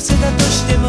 跡をたとしても